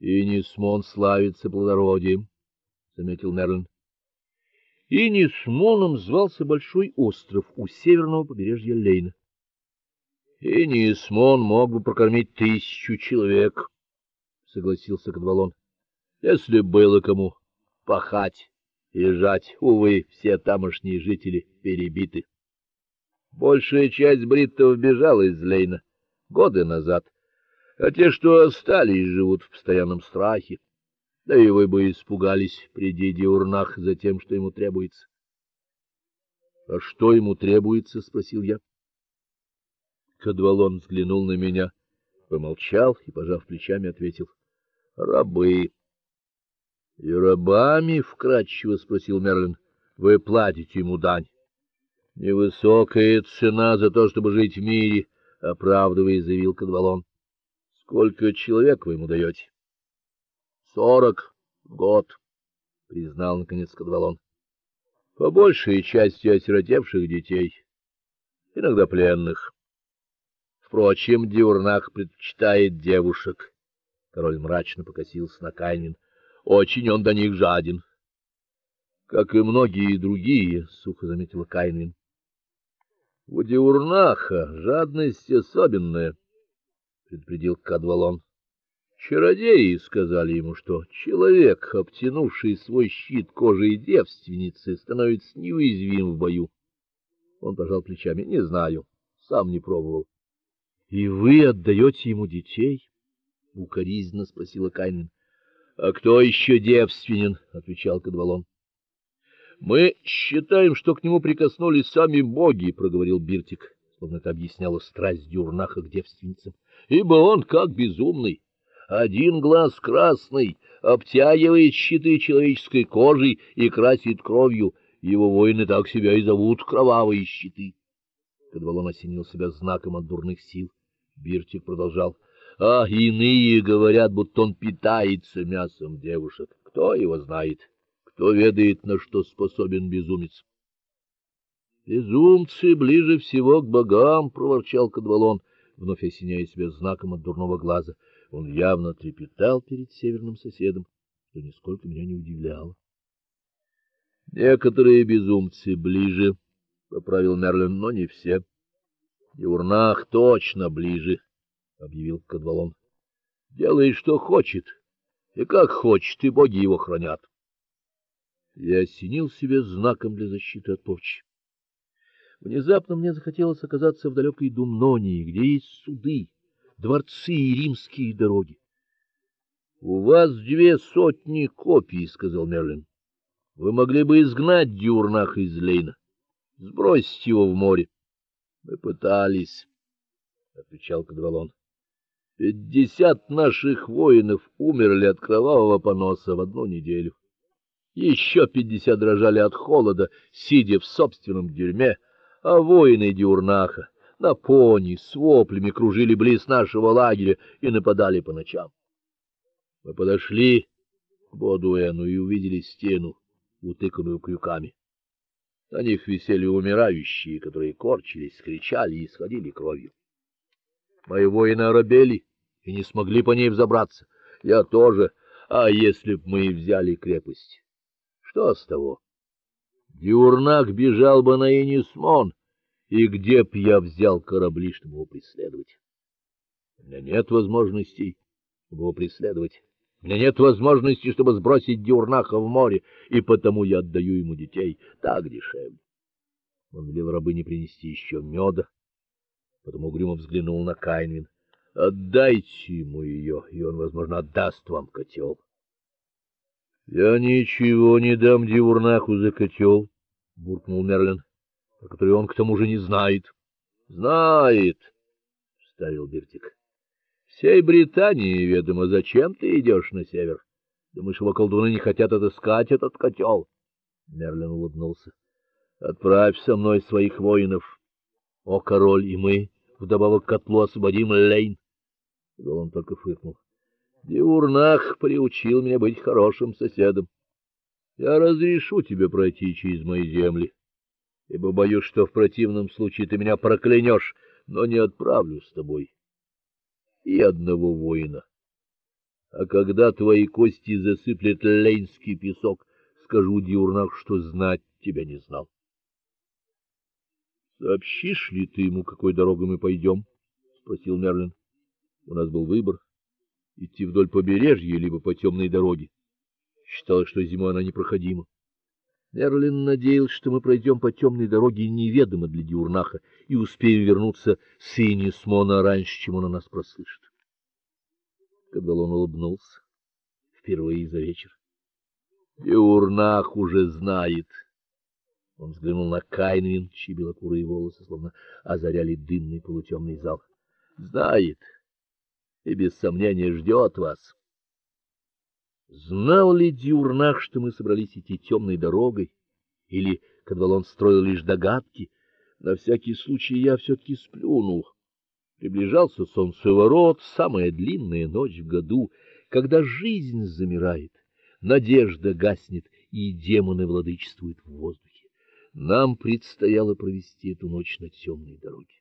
Инисмон славится плодородием, заметил Мерлин. Инисмоном звался большой остров у северного побережья Лейна. Инисмон мог бы прокормить тысячу человек, согласился Кадвалон. Если было кому пахать и жать, увы, все тамошние жители перебиты. Большая часть бриттов бежала из Лейна годы назад, а те, что остались, живут в постоянном страхе. Да и вы бы испугались, приди Диурнах за тем, что ему требуется. — А что ему требуется? — спросил я. Кадвалон взглянул на меня, помолчал и, пожав плечами, ответил: "Рабы". "И рабами?" вкратчиво спросил Мерлин. "Вы платите ему дань. Невысокая цена за то, чтобы жить в мире", оправдывая, заявил Кадвалон. "Сколько человек вы ему даете?» «Сорок в год", признал наконец Кадвалон. "По большей части осиротевших детей, иногда пленных". Впрочем, Диурнах предпочитает девушек. Король мрачно покосился на Кайнин. Очень он до них жаден. Как и многие другие, сухо заметила Кайнин. У Диурнаха жадность особенная, предупредил Кадвалон. Чародеи сказали ему, что человек, обтянувший свой щит кожей девственницы, становится неуязвим в бою. Он пожал плечами: "Не знаю, сам не пробовал". И вы отдаете ему детей? укоризненно спросила Кайнин. А кто еще девственен? отвечал Кадвалон. Мы считаем, что к нему прикоснулись сами боги, проговорил Биртик, словно это объясняло страсть Дюрнаха к девственницам. Ибо он как безумный, один глаз красный, обтягивает щиты человеческой кожей и красит кровью. Его воины так себя и зовут кровавые щиты. Кадвалон осенил себя знаком от дурных сил. Биртик продолжал: "А иные говорят, будто он питается мясом девушек. Кто его знает? Кто ведает, на что способен безумец?" Безумцы ближе всего к богам, проворчал Кадвалон, вновь осеняя себя знаком от дурного глаза. Он явно трепетал перед северным соседом, что нисколько меня не удивляло. Некоторые безумцы ближе, поправил Мерлин, но не все. Юрнах точно ближе, объявил Кадвалон. Делает, что хочет, и как хочет, и боги его хранят. Я осенил себе знаком для защиты от порчи. Внезапно мне захотелось оказаться в далекой Думнонии, где есть суды, дворцы и римские дороги. У вас две сотни копий, сказал Мерлин. Вы могли бы изгнать Дюрнах из Лейна, сбросить его в море. Мы пытались, отвечал Кадвалон. Пятьдесят наших воинов умерли от кровавого поноса в одну неделю. Еще пятьдесят дрожали от холода, сидя в собственном дерьме, а воины Диурнаха на пони с воплями кружили близ нашего лагеря и нападали по ночам. Мы подошли к Бодуэну и увидели стену, утыканную крюками. На них висели умирающие, которые корчились, кричали и исходили кровью. Мои воины оробели и не смогли по ней взобраться. Я тоже. А если б мы взяли крепость? Что с того? Диурнак бежал бы на Инисмон, и где б я взял корабли, чтобы его преследовать? У меня нет возможностей его преследовать. У меня нет возможности, чтобы сбросить Диурнаха в море, и потому я отдаю ему детей, так дешевле. Он велел рабыне принести еще меда, потом угрюмо взглянул на Кайнвин. Отдайте ему ее, и он, возможно, отдаст вам котел. — Я ничего не дам Диурнаху за котел, — буркнул Мерлин, — про который он к тому же не знает. — Знает, — вставил Бертик. Всей Британии ведомо, зачем ты идешь на север. Думаешь, его колдуны не хотят отыскать этот котел?» Мерлин улыбнулся. Отправь со мной своих воинов, о король, и мы вдобавок к котлу освободим Лейн. он только фыркнул. Диурнах приучил меня быть хорошим соседом. Я разрешу тебе пройти через мои земли, ибо боюсь, что в противном случае ты меня проклянешь, но не отправлю с тобой и одного воина. А когда твои кости засыплет лейнский песок, скажу Диурнах, что знать тебя не знал. Сообщишь ли ты ему, какой дорогой мы пойдем? — спросил Мерлин. У нас был выбор идти вдоль побережья либо по темной дороге. Считалось, что зимой она непроходима. Мерлин надеялся, что мы пройдем по темной дороге неведомо для Диурнаха и успеем вернуться с Инисмона раньше, чем он о нас прослышит. Когда он улыбнулся впервые за вечер. Диурнах уже знает. Он взглянул на Кайнвин, чьи белокурые волосы словно озаряли дымный полутемный зал. Знает и без сомнения ждет вас. Знал ли Диурнах, что мы собрались идти темной дорогой, или Кадвалон строил лишь догадки? На всякий случай я все таки сплюнул. Приближался солнцеворот, самая длинная ночь в году, когда жизнь замирает, надежда гаснет, и демоны владычествуют в воздухе. Нам предстояло провести эту ночь на темной дороге.